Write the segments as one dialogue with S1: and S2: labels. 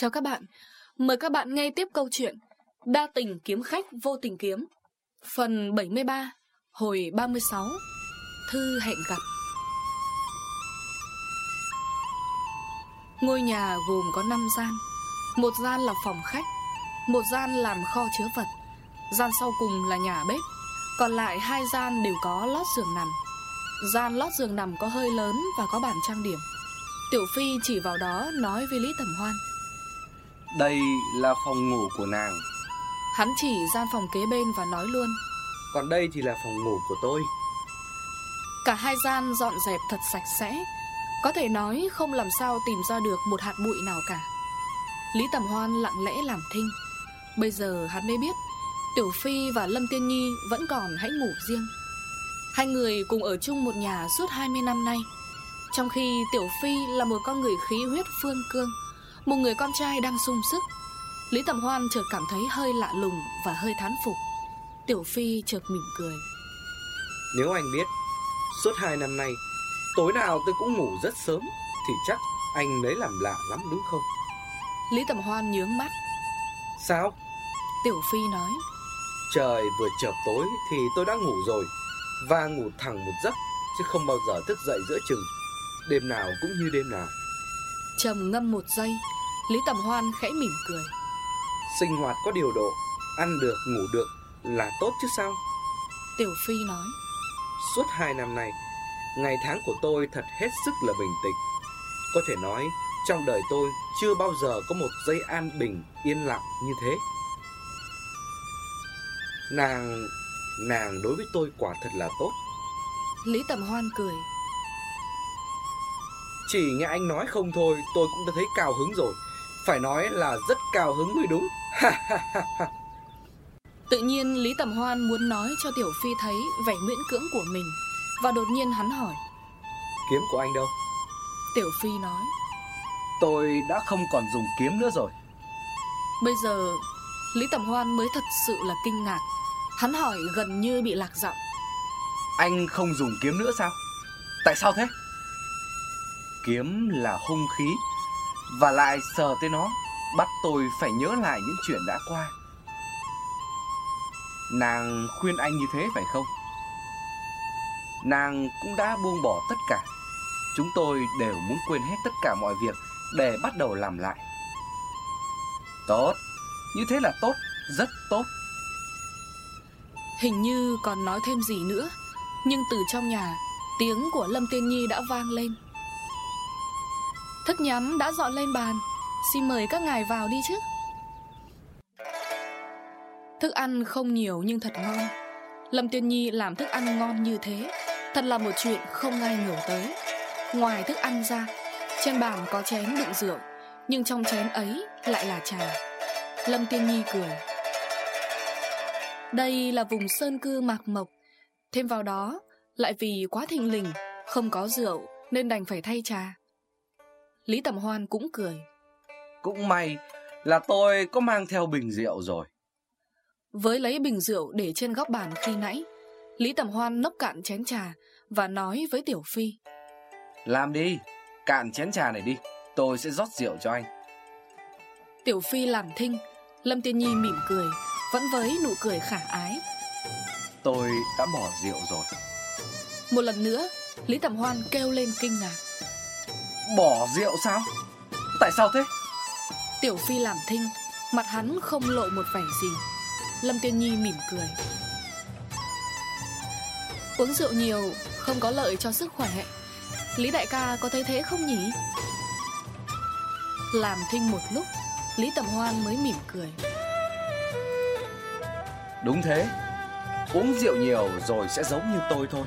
S1: Chào các bạn, mời các bạn nghe tiếp câu chuyện Đa tình kiếm khách vô tình kiếm. Phần 73, hồi 36 Thư hẹn gặp. Ngôi nhà gồm có 5 gian. Một gian là phòng khách Một gian làm kho chứa vật. Gian sau cùng là nhà bếp. Còn lại hai gian đều có lót giường nằm. Gian lót giường nằm có hơi lớn và có bàn trang điểm. Tiểu Phi chỉ vào đó nói với Lý Tầm Hoan.
S2: Đây là phòng ngủ của nàng.
S1: Hắn chỉ gian phòng kế bên và nói luôn.
S2: Còn đây thì là phòng ngủ của tôi.
S1: Cả hai gian dọn dẹp thật sạch sẽ. Có thể nói không làm sao tìm ra được một hạt bụi nào cả. Lý Tầm Hoan lặng lẽ làm thinh. Bây giờ hắn mới biết Tiểu Phi và Lâm Tiên Nhi vẫn còn hãy ngủ riêng. Hai người cùng ở chung một nhà suốt 20 năm nay. Trong khi Tiểu Phi là một con người khí huyết phương cương Một người con trai đang sung sức. Lý Tầm Hoan chợt cảm thấy hơi lạ lùng và hơi thán phục. Tiểu Phi chợt mỉm cười.
S2: Nếu anh biết Suốt hai năm nay Tối nào tôi cũng ngủ rất sớm Thì chắc anh lấy làm lạ lắm đúng không?
S1: Lý Tầm Hoan nhướng mắt.
S2: Sao?
S1: Tiểu Phi nói.
S2: Trời vừa chợp tối thì tôi đã ngủ rồi Và ngủ thẳng một giấc Chứ không bao giờ thức dậy giữa chừng. Đêm nào cũng như đêm nào.
S1: Trầm ngâm một giây Lý Tầm Hoan khẽ mỉm cười.
S2: Sinh hoạt có điều độ Ăn được ngủ được là tốt chứ sao?
S1: Tiểu Phi nói.
S2: Suốt hai năm nay Ngày tháng của tôi thật hết sức là bình tĩnh. Có thể nói Trong đời tôi chưa bao giờ có một giây an bình Yên lặng như thế. Nàng Nàng đối với tôi quả thật là tốt.
S1: Lý Tầm Hoan cười.
S2: Chỉ nghe anh nói không thôi Tôi cũng đã thấy cao hứng rồi Phải nói là rất cao hứng mới đúng.
S1: Tự nhiên Lý Tầm Hoan muốn nói cho Tiểu Phi thấy vẻ miễn cưỡng của mình Và đột nhiên hắn hỏi.
S2: Kiếm của anh đâu?
S1: Tiểu Phi nói.
S2: Tôi đã không còn dùng kiếm nữa rồi.
S1: Bây giờ Lý Tầm Hoan mới thật sự là kinh ngạc. Hắn hỏi gần như bị lạc giọng.
S2: Anh không dùng kiếm nữa sao? Tại sao thế? Kiếm là hung khí và lại sờ tới nó, Bắt tôi phải nhớ lại những chuyện đã qua. Nàng khuyên anh như thế phải không? Nàng cũng đã buông bỏ tất cả. Chúng tôi đều muốn quên hết tất cả mọi việc Để bắt đầu làm lại. Tốt. Như thế là tốt. Rất tốt.
S1: Hình như còn nói thêm gì nữa, Nhưng từ trong nhà, Tiếng của Lâm Tiên Nhi đã vang lên. Thức nhắm đã dọn lên bàn. Xin mời các ngài vào đi chứ. Thức ăn không nhiều nhưng thật ngon. Lâm Tiên Nhi làm thức ăn ngon như thế, Thật là một chuyện không ai ngờ tới. Ngoài thức ăn ra, Trên bàn có chén đựng rượu, Nhưng trong chén ấy lại là trà. Lâm Tiên Nhi cười. Đây là vùng sơn cư mạc mộc. Thêm vào đó, Lại vì quá thịnh lình, Không có rượu Nên đành phải thay trà. Lý Tầm Hoan cũng cười.
S2: Cũng may là tôi có mang theo bình rượu rồi.
S1: Với lấy bình rượu để trên góc bàn khi nãy Lý Tầm Hoan nốc cạn chén trà Và nói với Tiểu Phi.
S2: Làm đi Cạn chén trà này đi Tôi sẽ rót rượu cho anh.
S1: Tiểu Phi làm thinh Lâm Tiên Nhi mỉm cười Vẫn với nụ cười khả ái.
S2: Tôi đã bỏ rượu rồi.
S1: Một lần nữa Lý Tầm Hoan kêu lên kinh ngạc
S2: Bỏ rượu sao? Tại sao thế?
S1: Tiểu Phi làm thinh Mặt hắn không lộ một vẻ gì. Lâm Tiên Nhi mỉm cười. Uống rượu nhiều Không có lợi cho sức khỏe. Lý đại ca có thấy thế không nhỉ? Làm thinh một lúc Lý Tầm Hoan mới mỉm cười.
S2: Đúng thế. Uống rượu nhiều rồi sẽ giống như tôi thôi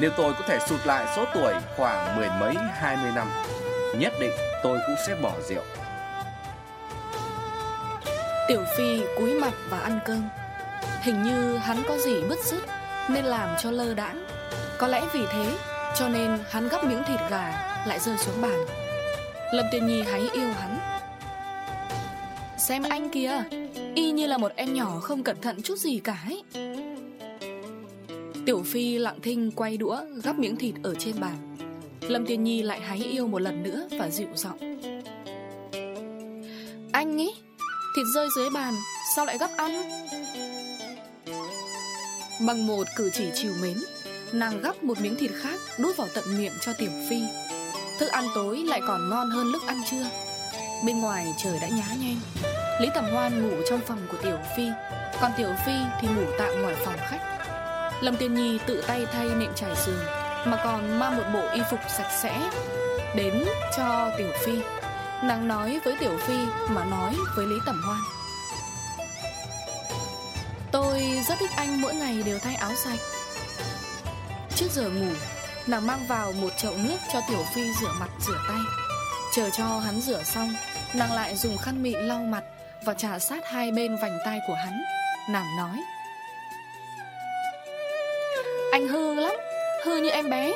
S2: nếu tôi có thể sụt lại số tuổi khoảng mười mấy, hai mươi năm, Nhất định tôi cũng sẽ bỏ rượu.
S1: Tiểu Phi cúi mặt và ăn cơm. Hình như hắn có gì bứt rứt Nên làm cho lơ đãng. Có lẽ vì thế, Cho nên hắn gắp miếng thịt gà Lại rơi xuống bàn. Lâm Tiên Nhi hãy yêu hắn. Xem anh kìa, Y như là một em nhỏ không cẩn thận chút gì cả ấy. Tiểu Phi lặng thinh quay đũa, Gắp miếng thịt ở trên bàn. Lâm Tiên Nhi lại hái yêu một lần nữa Và dịu giọng. Thịt rơi dưới bàn, Sao lại gấp ăn? Bằng một cử chỉ chiều mến, Nàng gắp một miếng thịt khác Đút vào tận miệng cho Tiểu Phi. Thức ăn tối lại còn ngon hơn lúc ăn trưa. Bên ngoài trời đã nhá nhem. Lý Tầm Hoan ngủ trong phòng của Tiểu Phi, Còn Tiểu Phi thì ngủ tạm ngoài phòng khách. Lâm Tiên Nhi tự tay thay nệm trải giường, Mà còn mang một bộ y phục sạch sẽ Đến cho Tiểu Phi. Nàng nói với Tiểu Phi Mà nói với Lý Tẩm Hoan. Tôi rất thích anh mỗi ngày đều thay áo sạch. Trước giờ ngủ, Nàng mang vào một chậu nước cho Tiểu Phi rửa mặt, rửa tay. Chờ cho hắn rửa xong, Nàng lại dùng khăn mịn lau mặt Và trả sát hai bên vành tay của hắn. Nàng nói anh hư lắm, Hư như em bé.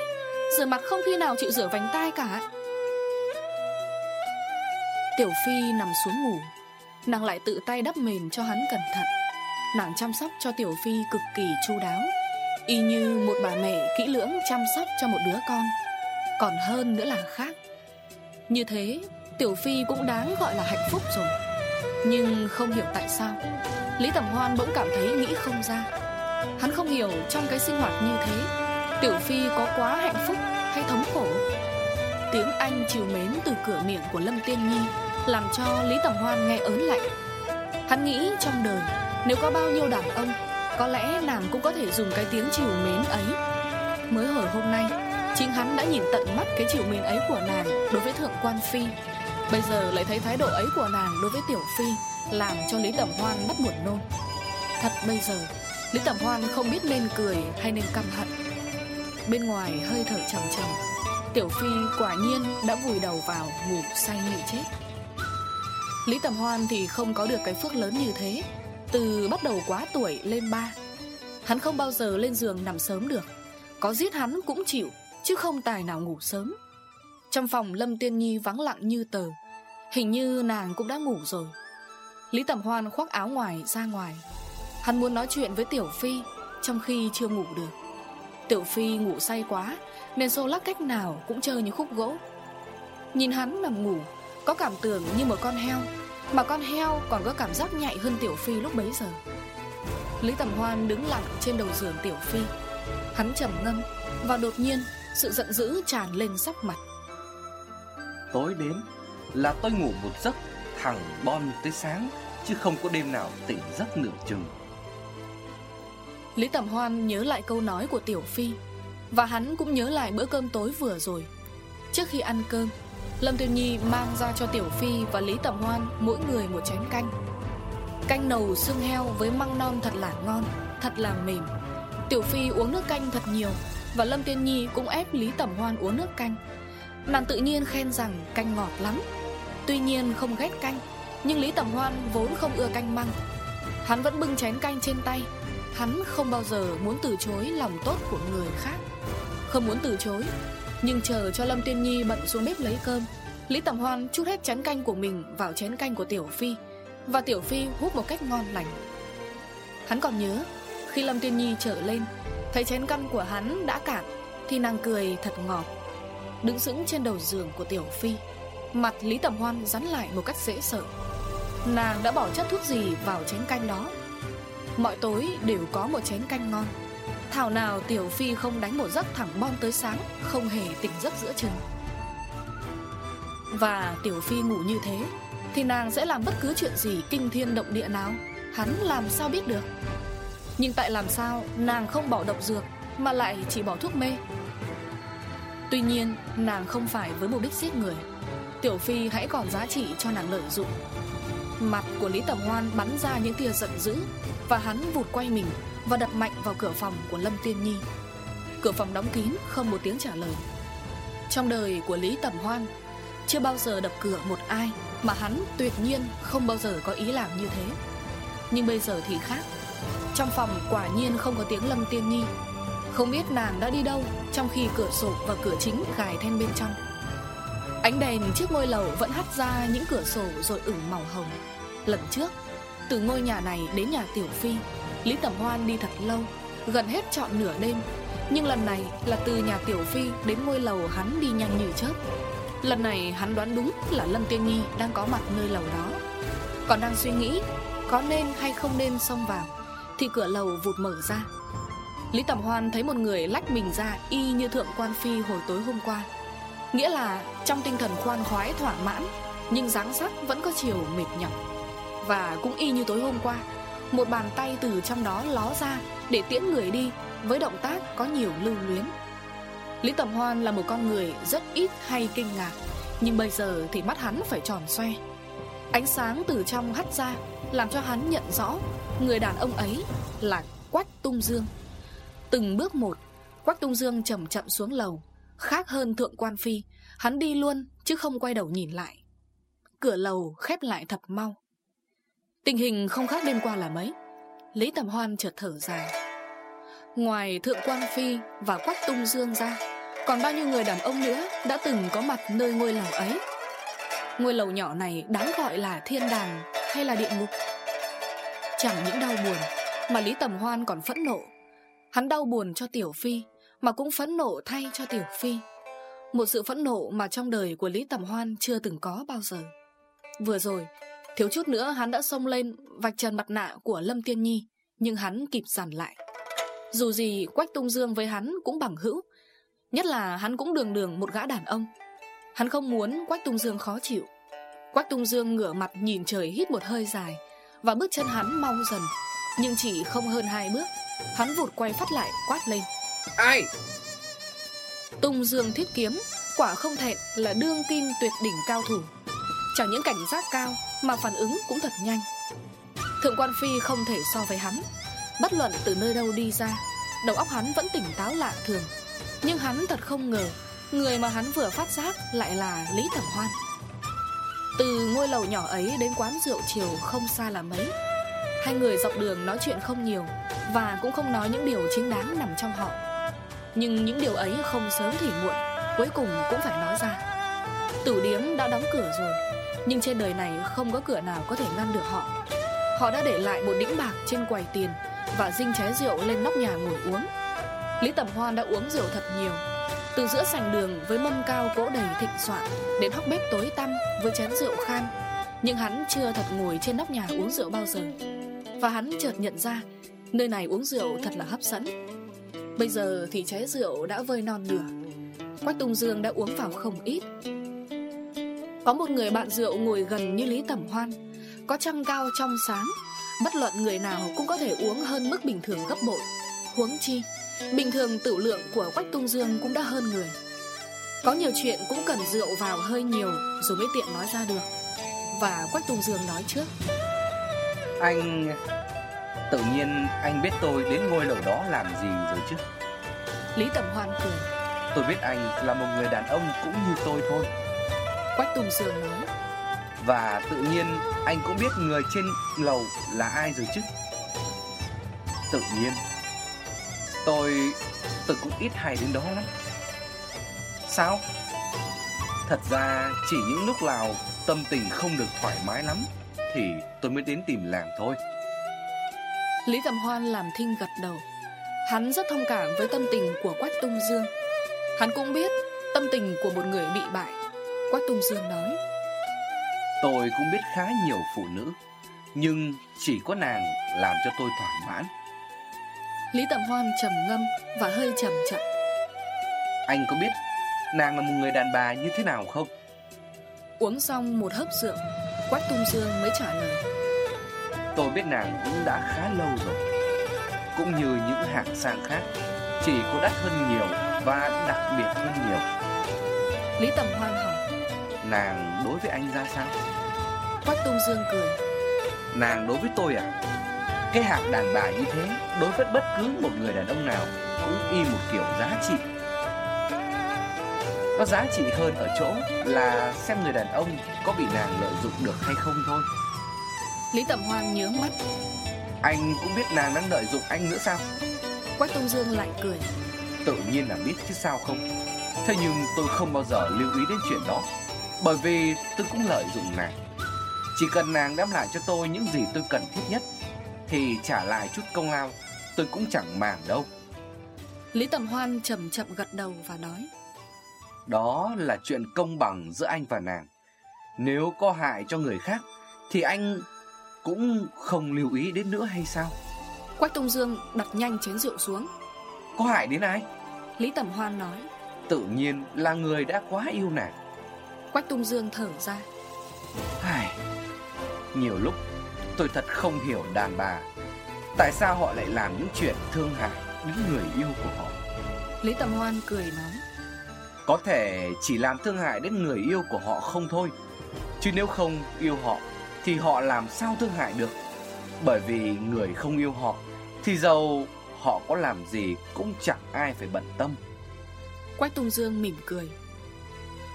S1: Rửa mặt không khi nào chịu rửa vành tay cả. Tiểu Phi nằm xuống ngủ. Nàng lại tự tay đắp mền cho hắn cẩn thận. Nàng chăm sóc cho Tiểu Phi cực kỳ chu đáo. Y như một bà mẹ kỹ lưỡng chăm sóc cho một đứa con. Còn hơn nữa là khác. Như thế, Tiểu Phi cũng đáng gọi là hạnh phúc rồi. Nhưng không hiểu tại sao, Lý Tầm Hoan bỗng cảm thấy nghĩ không ra. Hắn không hiểu trong cái sinh hoạt như thế, Tiểu Phi có quá hạnh phúc hay thống khổ? Tiếng Anh chiều mến từ cửa miệng của Lâm Tiên Nhi Làm cho Lý Tầm Hoan nghe ớn lạnh. Hắn nghĩ trong đời, Nếu có bao nhiêu đàn ông, Có lẽ nàng cũng có thể dùng cái tiếng chiều mến ấy. Mới hồi hôm nay, Chính hắn đã nhìn tận mắt cái chiều mến ấy của nàng Đối với Thượng Quan Phi. Bây giờ lại thấy thái độ ấy của nàng đối với Tiểu Phi Làm cho Lý Tầm Hoan bắt buồn nôn. Thật bây giờ Lý Tầm Hoan không biết nên cười hay nên căm hận. Bên ngoài hơi thở trầm trầm, Tiểu Phi quả nhiên đã vùi đầu vào ngủ say như chết. Lý Tầm Hoan thì không có được cái phước lớn như thế. Từ bắt đầu quá tuổi lên ba, Hắn không bao giờ lên giường nằm sớm được. Có giết hắn cũng chịu, Chứ không tài nào ngủ sớm. Trong phòng Lâm Tiên Nhi vắng lặng như tờ, Hình như nàng cũng đã ngủ rồi. Lý Tầm Hoan khoác áo ngoài ra ngoài. Hắn muốn nói chuyện với Tiểu Phi, Trong khi chưa ngủ được. Tiểu Phi ngủ say quá, Nên xô lắc cách nào cũng chơi như khúc gỗ. Nhìn hắn nằm ngủ, Có cảm tưởng như một con heo, Mà con heo còn có cảm giác nhạy hơn Tiểu Phi lúc bấy giờ. Lý Tầm Hoan đứng lặng trên đầu giường Tiểu Phi. Hắn trầm ngâm, Và đột nhiên, sự giận dữ tràn lên sắc mặt.
S2: Tối đến, là tôi ngủ một giấc, thẳng bon tới sáng, Chứ không có đêm nào tỉnh giấc nửa chừng.
S1: Lý Tẩm Hoan nhớ lại câu nói của Tiểu Phi Và hắn cũng nhớ lại bữa cơm tối vừa rồi. Trước khi ăn cơm Lâm Tiêu Nhi mang ra cho Tiểu Phi và Lý Tẩm Hoan mỗi người một chén canh. Canh nầu xương heo với măng non thật là ngon, thật là mềm. Tiểu Phi uống nước canh thật nhiều Và Lâm Tiên Nhi cũng ép Lý Tẩm Hoan uống nước canh. Nàng tự nhiên khen rằng canh ngọt lắm. Tuy nhiên không ghét canh Nhưng Lý Tẩm Hoan vốn không ưa canh măng. Hắn vẫn bưng chén canh trên tay Hắn không bao giờ muốn từ chối lòng tốt của người khác. Không muốn từ chối, Nhưng chờ cho Lâm Tiên Nhi bận xuống bếp lấy cơm, Lý Tầm Hoan chút hết chén canh của mình vào chén canh của Tiểu Phi, Và Tiểu Phi hút một cách ngon lành. Hắn còn nhớ, Khi Lâm Tiên Nhi trở lên, Thấy chén canh của hắn đã cạn, Thì nàng cười thật ngọt, Đứng sững trên đầu giường của Tiểu Phi. Mặt Lý Tầm Hoan rắn lại một cách dễ sợ. Nàng đã bỏ chất thuốc gì vào chén canh đó? Mọi tối đều có một chén canh ngon. Thảo nào Tiểu Phi không đánh một giấc thẳng bom tới sáng, Không hề tỉnh giấc giữa chừng. Và Tiểu Phi ngủ như thế, Thì nàng sẽ làm bất cứ chuyện gì kinh thiên động địa nào, Hắn làm sao biết được. Nhưng tại làm sao, nàng không bỏ độc dược, Mà lại chỉ bỏ thuốc mê. Tuy nhiên, nàng không phải với mục đích giết người. Tiểu Phi hãy còn giá trị cho nàng lợi dụng. Mặt của Lý Tầm Hoan bắn ra những tia giận dữ, Và hắn vụt quay mình Và đập mạnh vào cửa phòng của Lâm Tiên Nhi. Cửa phòng đóng kín, không một tiếng trả lời. Trong đời của Lý Tầm Hoan, Chưa bao giờ đập cửa một ai Mà hắn tuyệt nhiên không bao giờ có ý làm như thế. Nhưng bây giờ thì khác. Trong phòng quả nhiên không có tiếng Lâm Tiên Nhi. Không biết nàng đã đi đâu Trong khi cửa sổ và cửa chính gài then bên trong. Ánh đèn trước ngôi lầu vẫn hắt ra những cửa sổ rồi ửng màu hồng. Lần trước, từ ngôi nhà này đến nhà Tiểu Phi Lý Tầm Hoan đi thật lâu, gần hết trọn nửa đêm. Nhưng lần này là từ nhà Tiểu Phi đến ngôi lầu hắn đi nhanh như chớp. Lần này hắn đoán đúng là Lâm Tiên Nhi đang có mặt nơi lầu đó. Còn đang suy nghĩ Có nên hay không nên xông vào Thì cửa lầu vụt mở ra. Lý Tầm Hoan thấy một người lách mình ra Y như thượng quan phi hồi tối hôm qua. Nghĩa là trong tinh thần khoan khoái, thỏa mãn, Nhưng dáng sắc vẫn có chiều mệt nhọc. Và cũng y như tối hôm qua, Một bàn tay từ trong đó ló ra Để tiễn người đi Với động tác có nhiều lưu luyến. Lý Tẩm Hoan là một con người rất ít hay kinh ngạc, Nhưng bây giờ thì mắt hắn phải tròn xoe. Ánh sáng từ trong hắt ra Làm cho hắn nhận rõ Người đàn ông ấy là Quách Tung Dương. Từng bước một, Quách Tung Dương chậm chậm xuống lầu. Khác hơn Thượng Quan Phi. Hắn đi luôn, chứ không quay đầu nhìn lại. Cửa lầu khép lại thật mau. Tình hình không khác đêm qua là mấy. Lý Tầm Hoan chợt thở dài. Ngoài Thượng Quan Phi và Quách Tung Dương ra, Còn bao nhiêu người đàn ông nữa Đã từng có mặt nơi ngôi lầu ấy? Ngôi lầu nhỏ này đáng gọi là thiên đàng Hay là địa ngục? Chẳng những đau buồn, Mà Lý Tầm Hoan còn phẫn nộ. Hắn đau buồn cho Tiểu Phi mà cũng phẫn nộ thay cho Tiểu Phi. Một sự phẫn nộ mà trong đời của Lý Tầm Hoan chưa từng có bao giờ. Vừa rồi, Thiếu chút nữa hắn đã xông lên Vạch trần mặt nạ của Lâm Tiên Nhi, Nhưng hắn kịp giản lại. Dù gì Quách Tung Dương với hắn cũng bằng hữu, Nhất là hắn cũng đường đường một gã đàn ông. Hắn không muốn Quách Tung Dương khó chịu. Quách Tung Dương ngửa mặt nhìn trời hít một hơi dài Và bước chân hắn mau dần, Nhưng chỉ không hơn hai bước, Hắn vụt quay phát lại quát lên.
S2: Ai?
S1: Tung Dương thiết kiếm, Quả không thẹn là đương kim tuyệt đỉnh cao thủ. Chẳng những cảnh giác cao, Mà phản ứng cũng thật nhanh. Thượng quan Phi không thể so với hắn. Bất luận từ nơi đâu đi ra, Đầu óc hắn vẫn tỉnh táo lạ thường. Nhưng hắn thật không ngờ, Người mà hắn vừa phát giác lại là Lý Thẩm Hoan. Từ ngôi lầu nhỏ ấy đến quán rượu chiều không xa là mấy. Hai người dọc đường nói chuyện không nhiều Và cũng không nói những điều chính đáng nằm trong họ. Nhưng những điều ấy không sớm thì muộn, Cuối cùng cũng phải nói ra. Tử điếm đã đóng cửa rồi, Nhưng trên đời này không có cửa nào có thể ngăn được họ. Họ đã để lại một đĩnh bạc trên quầy tiền Và dinh trái rượu lên nóc nhà ngồi uống. Lý Tẩm Hoan đã uống rượu thật nhiều, Từ giữa sành đường với mâm cao cỗ đầy thịnh soạn Đến hóc bếp tối tăm với chén rượu khan, Nhưng hắn chưa thật ngồi trên nóc nhà uống rượu bao giờ. Và hắn chợt nhận ra, Nơi này uống rượu thật là hấp dẫn. Bây giờ thì trái rượu đã vơi non nửa Quách Tùng Dương đã uống vào không ít. Có một người bạn rượu ngồi gần như Lý Tẩm Hoan. Có trăng cao trong sáng, Bất luận người nào cũng có thể uống hơn mức bình thường gấp bội. Huống chi, Bình thường tử lượng của Quách Tung Dương cũng đã hơn người. Có nhiều chuyện cũng cần rượu vào hơi nhiều Rồi mới tiện nói ra được. Và Quách Tung Dương nói trước.
S2: Anh... Tự nhiên anh biết tôi đến ngôi lầu đó làm gì rồi chứ?
S1: Lý Tầm Hoan cười.
S2: Tôi biết anh là một người đàn ông cũng như tôi thôi.
S1: Quách Tùng Dương nói.
S2: Và tự nhiên anh cũng biết người trên lầu là ai rồi chứ? Tự nhiên. Tôi... tôi cũng ít hay đến đó lắm. Sao? Thật ra chỉ những lúc nào tâm tình không được thoải mái lắm Thì tôi mới đến tìm làng thôi
S1: Lý Tầm Hoan làm thinh gật đầu. Hắn rất thông cảm với tâm tình của Quách Tung Dương. Hắn cũng biết tâm tình của một người bị bại. Quách Tung Dương nói
S2: Tôi cũng biết khá nhiều phụ nữ Nhưng chỉ có nàng làm cho tôi thỏa mãn.
S1: Lý Tầm Hoan trầm ngâm và hơi chậm chậm.
S2: Anh có biết nàng là một người đàn bà như thế nào không?
S1: Uống xong một hớp rượu Quách Tung Dương mới trả lời
S2: Tôi biết nàng cũng đã khá lâu rồi. Cũng như những hạng sang khác Chỉ có đắt hơn nhiều Và đặc biệt hơn nhiều.
S1: Lý Tầm Hoan hỏi.
S2: Nàng đối với anh ra sao?
S1: Quách Tung Dương cười.
S2: Nàng đối với tôi à? Cái hạng đàn bà như thế Đối với bất cứ một người đàn ông nào Cũng y một kiểu giá trị. Có giá trị hơn ở chỗ Là xem người đàn ông Có bị nàng lợi dụng được hay không thôi
S1: Lý Tầm Hoan nhớ mắt.
S2: Anh cũng biết nàng đang lợi dụng anh nữa sao?
S1: Quách Tung Dương lại cười.
S2: Tự nhiên là biết chứ sao không? Thế nhưng tôi không bao giờ lưu ý đến chuyện đó Bởi vì tôi cũng lợi dụng nàng. Chỉ cần nàng đáp lại cho tôi những gì tôi cần thiết nhất Thì trả lại chút công lao Tôi cũng chẳng màng đâu.
S1: Lý Tầm Hoan chậm chậm gật đầu và nói.
S2: Đó là chuyện công bằng giữa anh và nàng. Nếu có hại cho người khác Thì anh cũng không lưu ý đến nữa hay sao?
S1: Quách Tung Dương đặt nhanh chén rượu xuống.
S2: Có hại đến ai?
S1: Lý Tẩm Hoan nói.
S2: Tự nhiên là người đã quá yêu nàng.
S1: Quách Tung Dương thở ra.
S2: Ai... Nhiều lúc tôi thật không hiểu đàn bà Tại sao họ lại làm những chuyện thương hại đến người yêu của họ.
S1: Lý Tầm Hoan cười nói.
S2: Có thể chỉ làm thương hại đến người yêu của họ không thôi Chứ nếu không yêu họ Thì họ làm sao thương hại được? Bởi vì người không yêu họ Thì dầu họ có làm gì cũng chẳng ai phải bận tâm.
S1: Quách Tung Dương mỉm cười.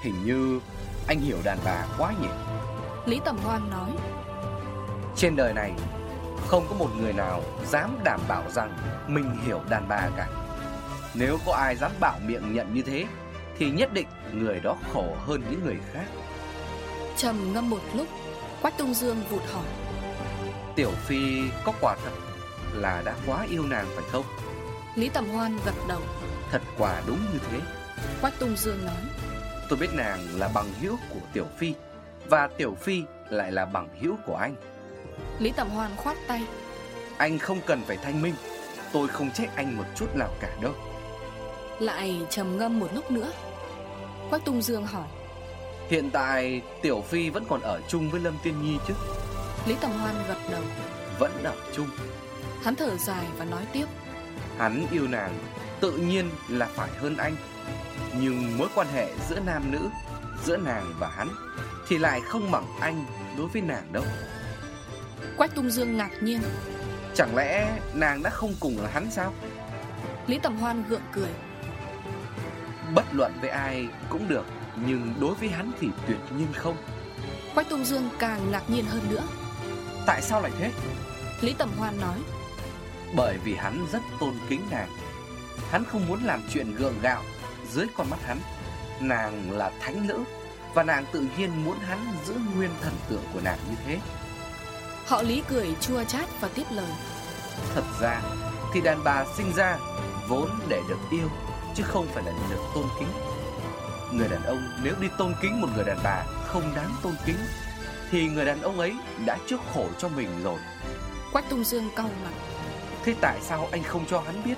S2: Hình như anh hiểu đàn bà quá nhỉ?
S1: Lý Tầm Hoan nói.
S2: Trên đời này Không có một người nào dám đảm bảo rằng Mình hiểu đàn bà cả. Nếu có ai dám bảo miệng nhận như thế Thì nhất định người đó khổ hơn những người khác.
S1: Trầm ngâm một lúc Quách Tung Dương vụt hỏi.
S2: Tiểu Phi có quả thật là đã quá yêu nàng phải không?
S1: Lý Tầm Hoan gật đầu.
S2: Thật quả đúng như thế.
S1: Quách Tung Dương nói.
S2: Tôi biết nàng là bằng hữu của Tiểu Phi Và Tiểu Phi lại là bằng hữu của anh.
S1: Lý Tầm Hoan khoát tay.
S2: Anh không cần phải thanh minh Tôi không trách anh một chút nào cả đâu.
S1: Lại trầm ngâm một lúc nữa. Quách Tung Dương hỏi
S2: Hiện tại Tiểu Phi vẫn còn ở chung với Lâm Tiên Nhi chứ?
S1: Lý Tầm Hoan gật đầu.
S2: Vẫn ở chung.
S1: Hắn thở dài và nói tiếp.
S2: Hắn yêu nàng Tự nhiên là phải hơn anh. Nhưng mối quan hệ giữa nam nữ Giữa nàng và hắn Thì lại không bằng anh đối với nàng đâu.
S1: Quách Tung Dương ngạc nhiên.
S2: Chẳng lẽ nàng đã không cùng là hắn sao?
S1: Lý Tầm Hoan gượng cười.
S2: Bất luận với ai cũng được Nhưng đối với hắn thì tuyệt nhiên không.
S1: Quách Tung Dương càng ngạc nhiên hơn nữa.
S2: Tại sao lại thế?
S1: Lý Tầm Hoan nói.
S2: Bởi vì hắn rất tôn kính nàng. Hắn không muốn làm chuyện gượng gạo Dưới con mắt hắn. Nàng là thánh nữ Và nàng tự nhiên muốn hắn giữ nguyên thần tượng của nàng như thế.
S1: Họ Lý cười chua chát và tiếp lời.
S2: Thật ra thì đàn bà sinh ra Vốn để được yêu Chứ không phải là được tôn kính Người đàn ông nếu đi tôn kính một người đàn bà Không đáng tôn kính Thì người đàn ông ấy đã trước khổ cho mình rồi.
S1: Quách Tung Dương cau mặt
S2: Thế tại sao anh không cho hắn biết